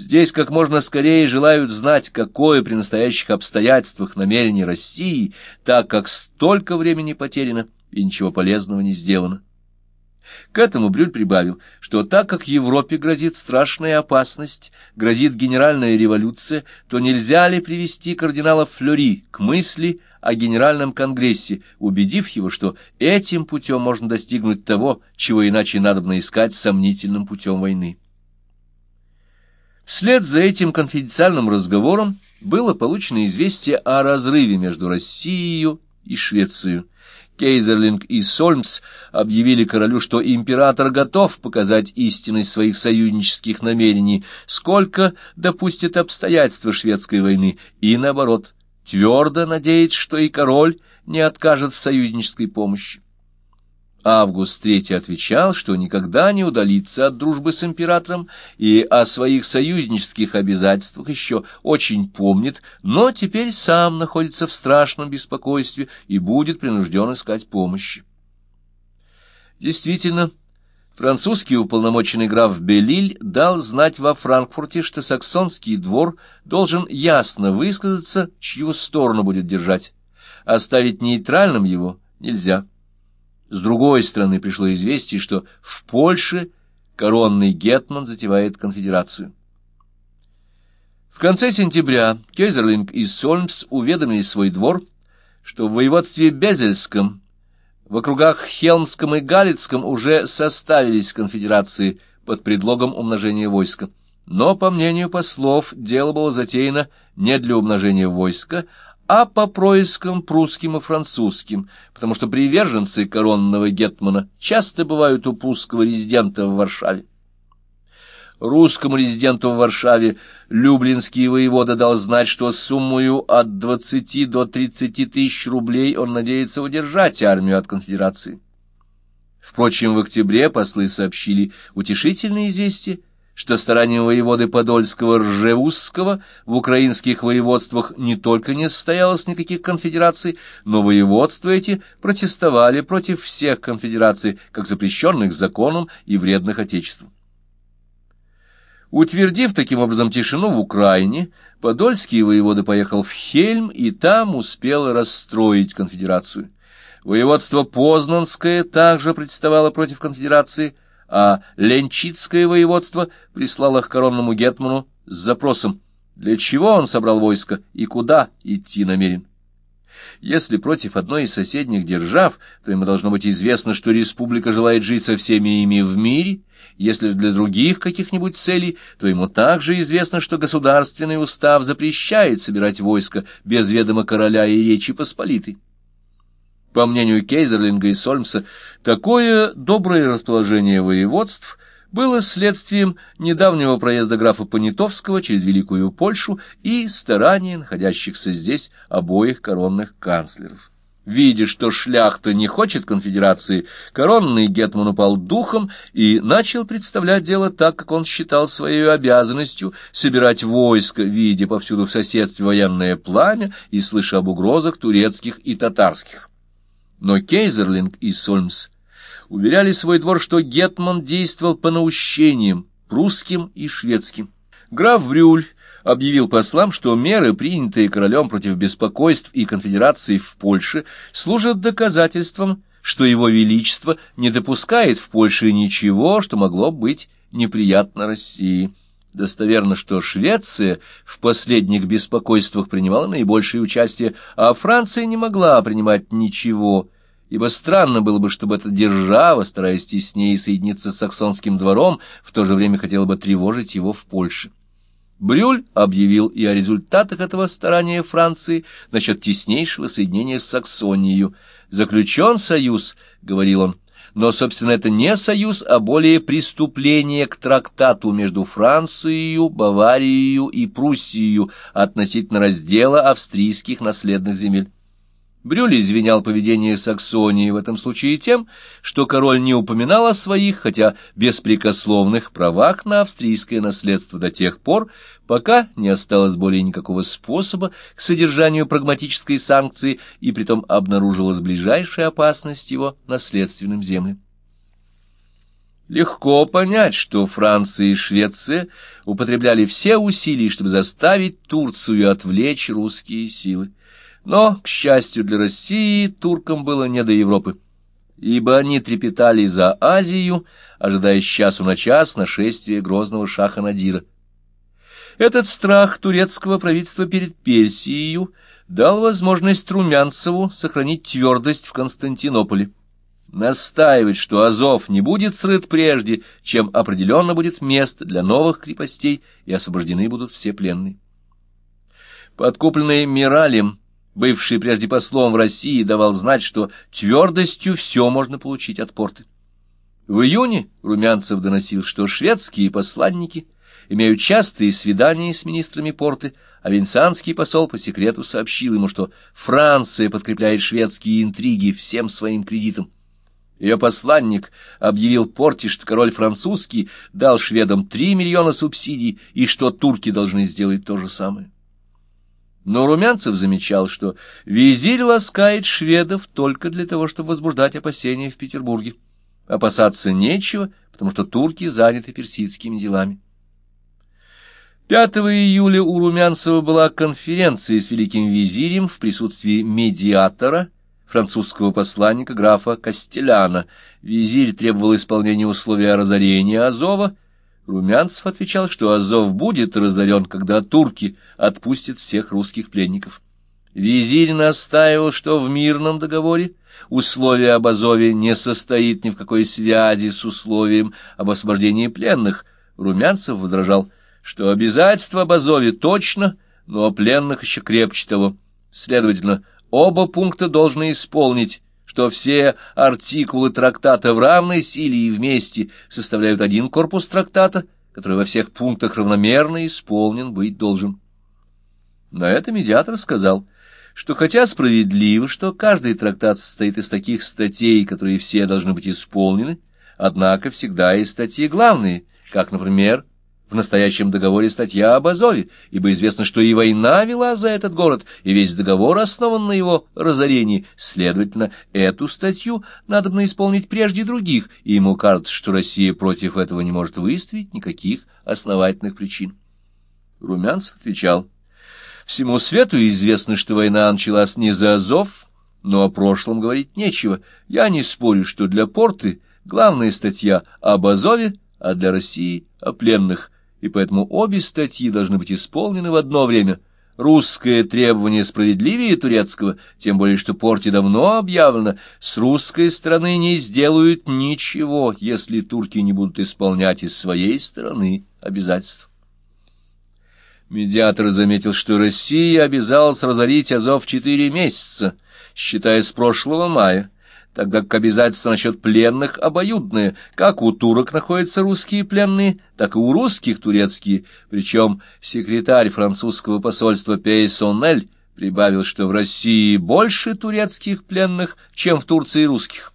Здесь как можно скорее желают знать, какое при настоящих обстоятельствах намерение России, так как столько времени потеряно и ничего полезного не сделано. К этому Брюль прибавил, что так как Европе грозит страшная опасность, грозит генеральная революция, то нельзя ли привести кардинала Флюри к мысли о Генеральном Конгрессе, убедив его, что этим путем можно достигнуть того, чего иначе надобно искать сомнительным путем войны. Вслед за этим конфиденциальным разговором было получено известие о разрыве между Россией и Швецией. Кейзерлинг и Сольмс объявили королю, что император готов показать истинность своих союзнических намерений, сколько допустит обстоятельства шведской войны, и, наоборот, твердо надеется, что и король не откажет в союзнической помощи. Август III отвечал, что никогда не удалится от дружбы с императором и о своих союзнических обязательствах еще очень помнит, но теперь сам находится в страшном беспокойстве и будет принужден искать помощи. Действительно, французский уполномоченный граф Белиль дал знать во Франкфурте, что саксонский двор должен ясно высказаться, чью сторону будет держать. Оставить нейтральным его нельзя. С другой стороны пришло известие, что в Польше коронный гетман затевает конфедерацию. В конце сентября Кейзерлинг и Сольмс уведомили свой двор, что в воеводстве Безельском, в округах Хелмском и Галицком уже составились конфедерации под предлогом умножения войска. Но, по мнению послов, дело было затеяно не для умножения войска, а по проискам прусским и французским, потому что приверженцы коронного гетмана часто бывают у прусского резидента в Варшаве. Русскому резиденту в Варшаве Люблинский воевода дал знать, что суммою от 20 до 30 тысяч рублей он надеется удержать армию от конфедерации. Впрочем, в октябре послы сообщили утешительное известие, что старанием воеводы Подольского Ржевузского в украинских воеводствах не только не состоялось никаких конфедераций, но воеводства эти протестовали против всех конфедераций, как запрещенных законом и вредных отечеству. Утвердив таким образом тишину в Украине, Подольский воевода поехал в Хельм и там успел расстроить конфедерацию. Воеводство Познанское также представало против конфедерации – а Ленчицкое воеводство прислало к коронному гетману с запросом, для чего он собрал войско и куда идти намерен. Если против одной из соседних держав, то ему должно быть известно, что республика желает жить со всеми ими в мире, если для других каких-нибудь целей, то ему также известно, что государственный устав запрещает собирать войско без ведома короля и Речи Посполитой. По мнению Кейзерлинга и Сольмса, такое доброе расположение воеводств было следствием недавнего проезда графа Понятовского через Великую Польшу и старания находящихся здесь обоих коронных канцлеров. Видя, что шляхта не хочет конфедерации, коронный гетман упал духом и начал представлять дело так, как он считал своей обязанностью собирать войско, видя повсюду в соседстве военное пламя и слыша об угрозах турецких и татарских. Но Кейзерлинг и Сольмс уверяли свой двор, что Гетман действовал по наущениям прусским и шведским. Граф Брюль объявил послам, что меры, принятые королем против беспокойств и конфедерации в Польше, служат доказательством, что его величество не допускает в Польше ничего, что могло быть неприятно России. Достоверно, что Швеция в последних беспокойствах принимала наибольшее участие, а Франция не могла принимать ничего, ибо странно было бы, чтобы эта держава, стараясь теснее соединиться с саксонским двором, в то же время хотела бы тревожить его в Польше. Брюль объявил и о результатах этого старания Франции насчет теснейшего соединения с Саксонией. «Заключен союз», — говорил он, но, собственно, это не союз, а более преступление к трактату между Францией, Баварией и Пруссией относительно раздела австрийских наследных земель. Брюль извинял поведение Саксонии в этом случае тем, что король не упоминал о своих, хотя беспрекословных правах на австрийское наследство до тех пор, пока не осталось более никакого способа к содержанию прагматической санкции, и притом обнаружилась ближайшая опасность его наследственным землям. Легко понять, что Франция и Швеция употребляли все усилия, чтобы заставить Турцию отвлечь русские силы. Но, к счастью для России, туркам было не до Европы, ибо они трепетали за Азию, ожидая часу на час нашествия грозного шаха Надира. Этот страх турецкого правительства перед Персией дал возможность Румянцеву сохранить твердость в Константинополе настаивать, что Азов не будет срыт прежде, чем определенно будет место для новых крепостей и освобождены будут все пленные. Подкупленный Миралем, бывший прежде послом в России, давал знать, что твердостью все можно получить от порты. В июне Румянцев доносил, что шведские посланники имеют частые свидания с министрами порты, а венецианский посол по секрету сообщил ему, что Франция подкрепляет шведские интриги всем своим кредитом. Ее посланник объявил Порте, что король французский дал шведам три миллиона субсидий и что турки должны сделать то же самое. Но Румянцев замечал, что визирь ласкает шведов только для того, чтобы возбуждать опасения в Петербурге. Опасаться нечего, потому что турки заняты персидскими делами. 5 июля у Румянцева была конференция с великим визирем в присутствии медиатора – французского посланника графа Кастеляна. Визирь требовал исполнения условия разорения Азова. Румянцев отвечал, что Азов будет разорен, когда турки отпустят всех русских пленников. Визирь настаивал, что в мирном договоре условие об Азове не состоит ни в какой связи с условием об освобождении пленных. Румянцев возражал, что обязательство об Азове точно, но о пленных еще крепче того. Следовательно, Оба пункта должны исполнить, что все артикулы трактата в равной силе и вместе составляют один корпус трактата, который во всех пунктах равномерно исполнен быть должен. На это медиатор сказал, что хотя справедливо, что каждый трактат состоит из таких статей, которые все должны быть исполнены, однако всегда есть статьи главные, как, например, в настоящем договоре статья об Азове, ибо известно, что и война вела за этот город, и весь договор основан на его разорении. Следовательно, эту статью надо бы исполнить прежде других, и ему кажется, что Россия против этого не может выставить никаких основательных причин. Румянцев отвечал, «Всему свету известно, что война началась не за Азов, но о прошлом говорить нечего. Я не спорю, что для порты главная статья об Азове, а для России — о пленных» и поэтому обе статьи должны быть исполнены в одно время. Русское требование справедливее турецкого, тем более что порте давно объявлено, с русской стороны не сделают ничего, если турки не будут исполнять из своей стороны обязательств. Медиатор заметил, что Россия обязалась разорить Азов четыре месяца, считая с прошлого мая, тогда как обязательства насчет пленных обоюдные. Как у турок находятся русские пленные, так и у русских турецкие. Причем секретарь французского посольства Пейсонель прибавил, что в России больше турецких пленных, чем в Турции русских.